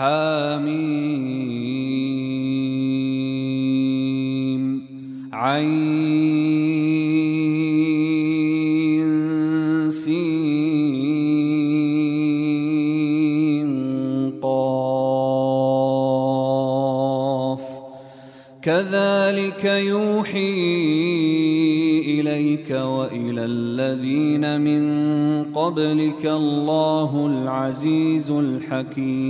حاميم عين قاف. كذلك يوحي إليك وإلى الذين من قبلك الله العزيز الحكيم.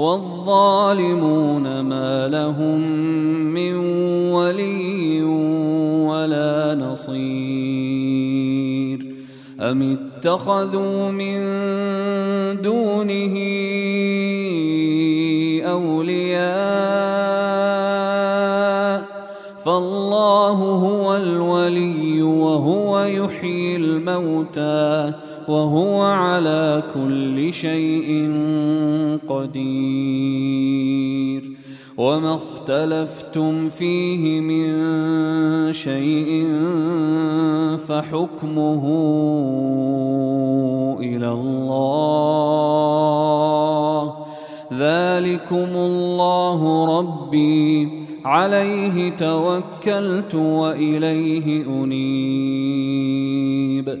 والظالمون ما لهم من ولي ولا نصير أم اتخذوا من دونه أولياء فالله هو الولي وهو يحيي الموتى وهو على كل شيء قدير. وما اختلفتم فيه من شيء فحكمه إلى الله. ذلكم الله ربي. عليه توكلت وإليه أنيب.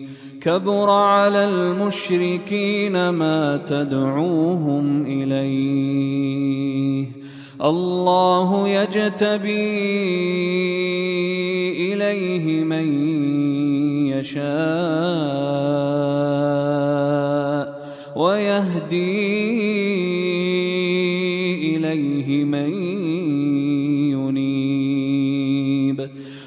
كبر على المشركين ما تدعوهم إليه. الله يجتبي إليه من يشاء.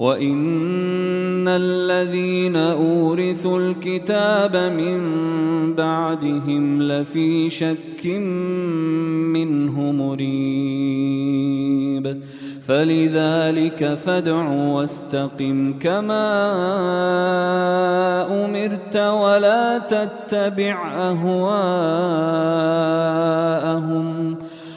وإن الذين أورثوا الكتاب من بعدهم لفي شك منه مريب فلذلك فادع واستقم كما امرت ولا تتبع اهواءهم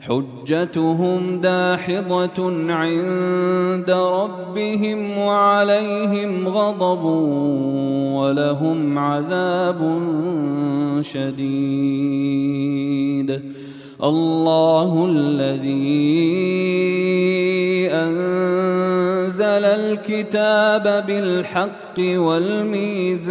حجتهم داحضة عند ربهم وعليهم غضب ولهم عذاب شديد. الله الذي أنزل الكتاب بالحق والميزان.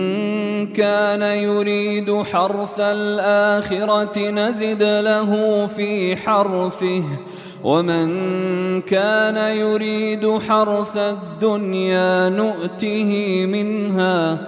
كان يريد حرث الآخرة نزد له في حرثه. ومن كان يريد حرث الدنيا نؤته منها.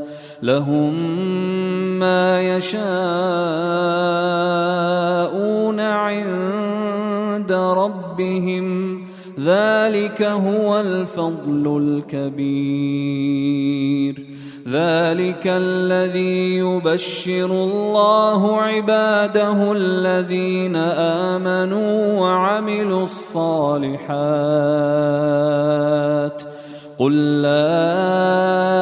لهم ما يشاءون عند ربهم. ذلك هو الفضل الكبير. ذلك الذي يبشر الله عباده الذين آمنوا وعملوا الصالحات. قل لا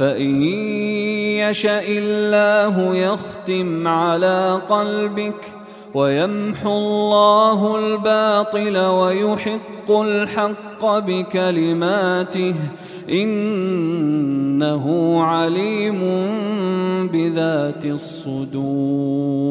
فإن يشأ الله يختم على قلبك ويمحو الله الباطل ويحق الحق بكلماته انه عليم بذات الصدور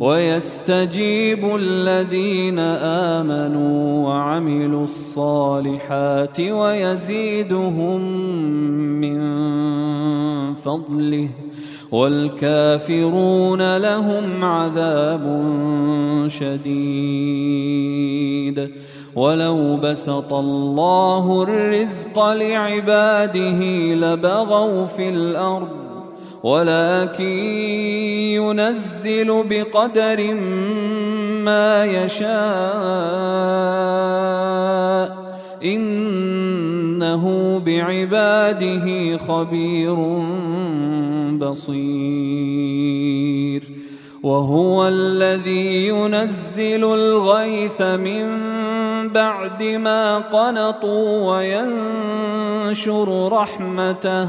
ويستجيب الذين آمنوا وعملوا الصالحات ويزيدهم من فضله والكافرون لهم عذاب شديد. ولو بسط الله الرزق لعباده لبغوا في الأرض ولكن ينزل بقدر ما يشاء. إنه بعباده خبير بصير. وهو الذي ينزل الغيث من بعد ما قنطوا وينشر رحمته.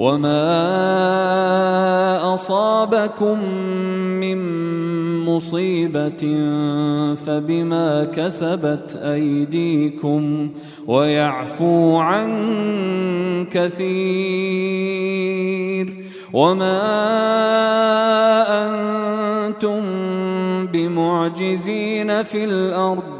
وما أصابكم من مصيبة فبما كسبت أيديكم ويعفو عن كثير وما أنتم بمعجزين في الأرض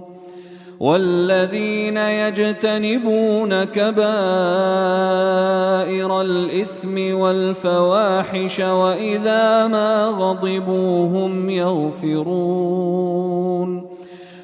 والذين يجتنبون كبائر الإثم والفواحش وإذا ما غضبوا هم يغفرون.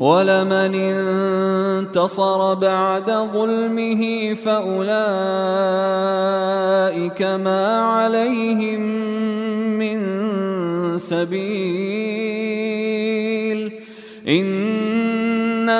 ولمن انتصر بعد ظلمه فأولئك ما عليهم من سبيل.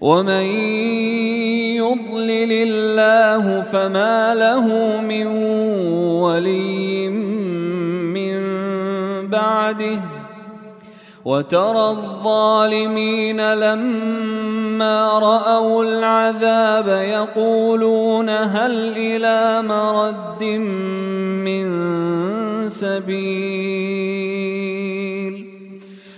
ومن يضلل الله فما له من ولي من بعده وترى الظالمين لما رأوا العذاب يقولون هل إلى مرد من سبيل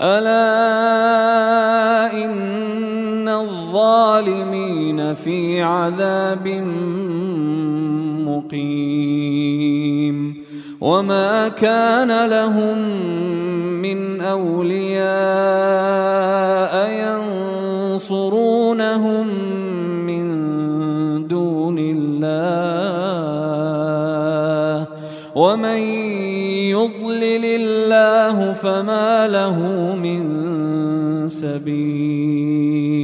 ألا إن الظالمين في عذاب مقيم وما كان لهم من أولياء فما له من سبيل.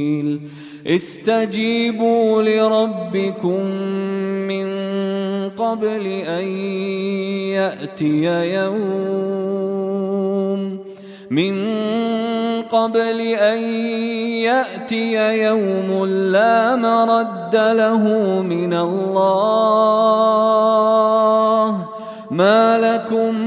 استجيبوا لربكم من قبل أن يأتي يوم. من قبل أن يأتي يوم لا مرد له من الله. ما لكم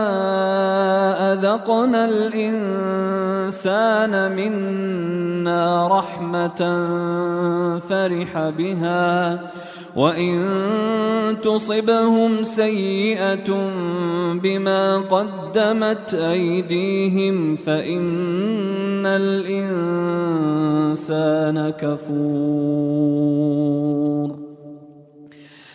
أذقنا الإنسان منا رحمة فرح بها وإن تصبهم سيئة بما قدمت أيديهم فإن الإنسان كفور.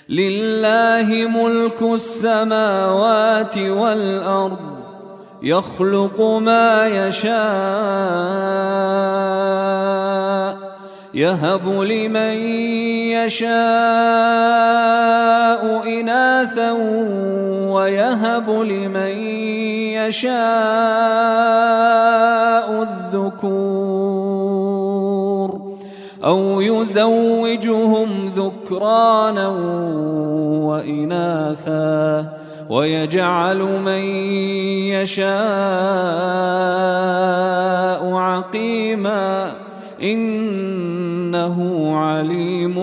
لله ملك السماوات والأرض يخلق ما يشاء يهب لمن يشاء إناثا ويهب لمن يشاء الذكور. أو يزوجهم ذكرانا وإناثا. ويجعل من يشاء عقيما إنه عليم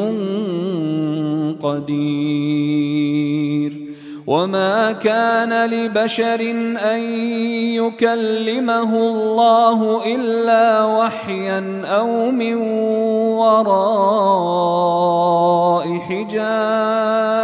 قدير. وما كان لبشر أن يكلمه الله إلا وحيا أو من وراء حجاب.